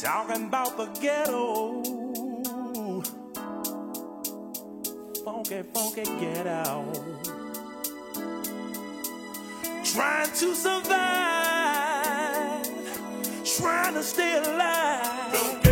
Talking about the ghetto. Funky, funky ghetto. Trying to survive, trying to stay alive.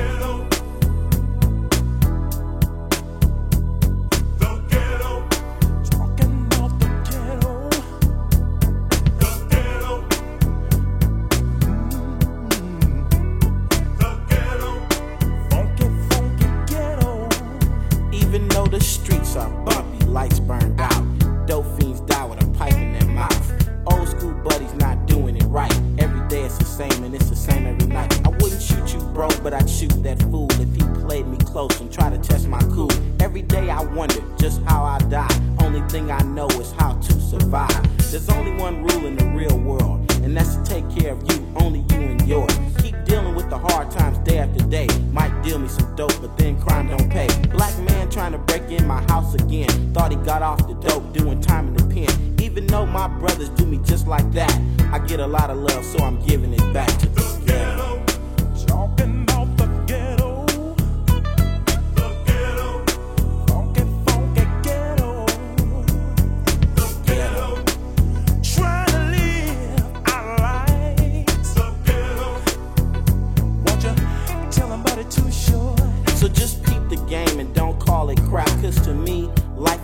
Shoot you, bro, but I'd shoot that fool if he played me close and tried to test my cool. Every day I wonder just how I die. Only thing I know is how to survive. There's only one rule in the real world, and that's to take care of you, only you and yours. Keep dealing with the hard times day after day. Might deal me some dope, but then crime don't pay. Black man trying to break in my house again. Thought he got off the dope, doing time in the pen. Even though my brothers do me just like that, I get a lot of love, so I'm giving it back to the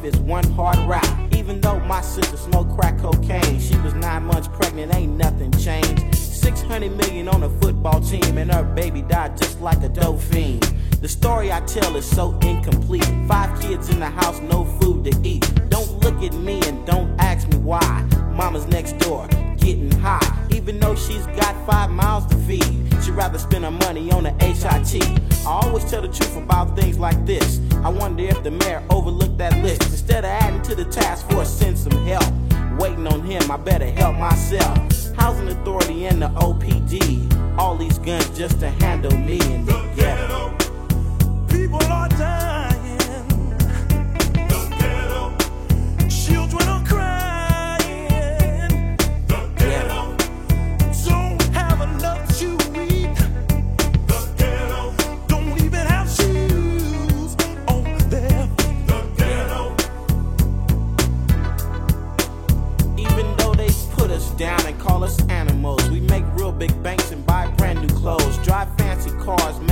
life is one hard rap. Even though my sister smoked crack cocaine, she was nine months pregnant, ain't nothing changed. 600 million on a football team, and her baby died just like a dope fiend. The story I tell is so incomplete. Five kids in the house, no food to eat. Don't look at me and don't ask me why. Mama's next door, getting high. Even though she's got five miles to feed, she'd rather spend her money on the HIT. I always tell the truth about things like this. I wonder if the mayor overlooked that list. Instead of adding to the task force, send some help. Waiting on him, I better help myself. Housing authority and the OPD. All these guns just to handle me and the ghetto.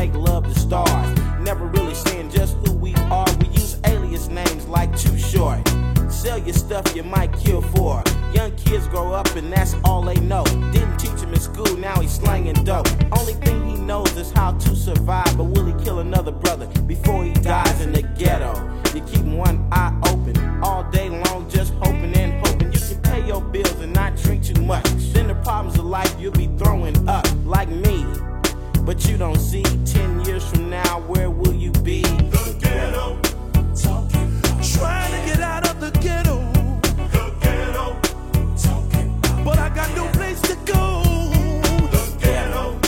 Make love to stars. Never really saying just who we are. We use alias names like Too Short. Sell your stuff you might kill for. Young kids grow up and that's all they know. Didn't teach him in school, now he's slanging dope. Only thing he knows is how to survive. But will he kill another brother before he dies in the ghetto? But you don't see 10 years from now, where will you be? The ghetto. Talking. Trying to get out of the ghetto. The ghetto. Talking. But I got no place to go. The ghetto.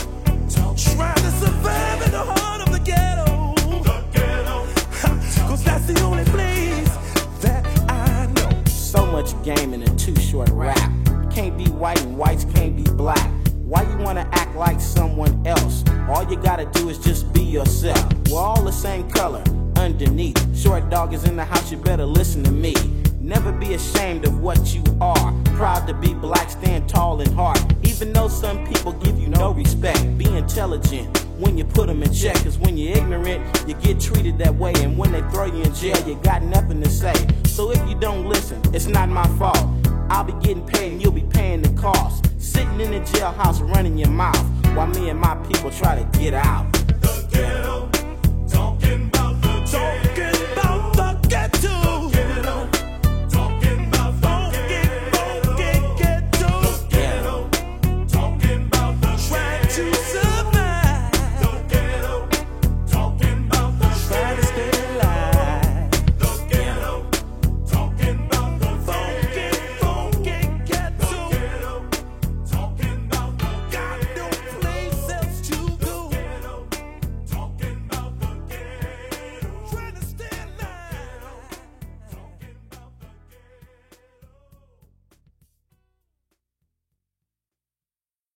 Talking. Trying to survive in the heart of the ghetto. The ghetto. Cause that's the only place that I know. So much game in a Too Short rap. Can't be white and whites can't be black. Do is just be yourself. We're all the same color underneath. Short dog is in the house, you better listen to me. Never be ashamed of what you are. Proud to be black, stand tall and hard. Even though some people give you no respect, be intelligent when you put them in check. Cause when you're ignorant, you get treated that way. And when they throw you in jail, you got nothing to say. So if you don't listen, it's not my fault. I'll be getting paid and you'll be paying the cost. Sitting in the jailhouse running your mouth while me and my people try to get out.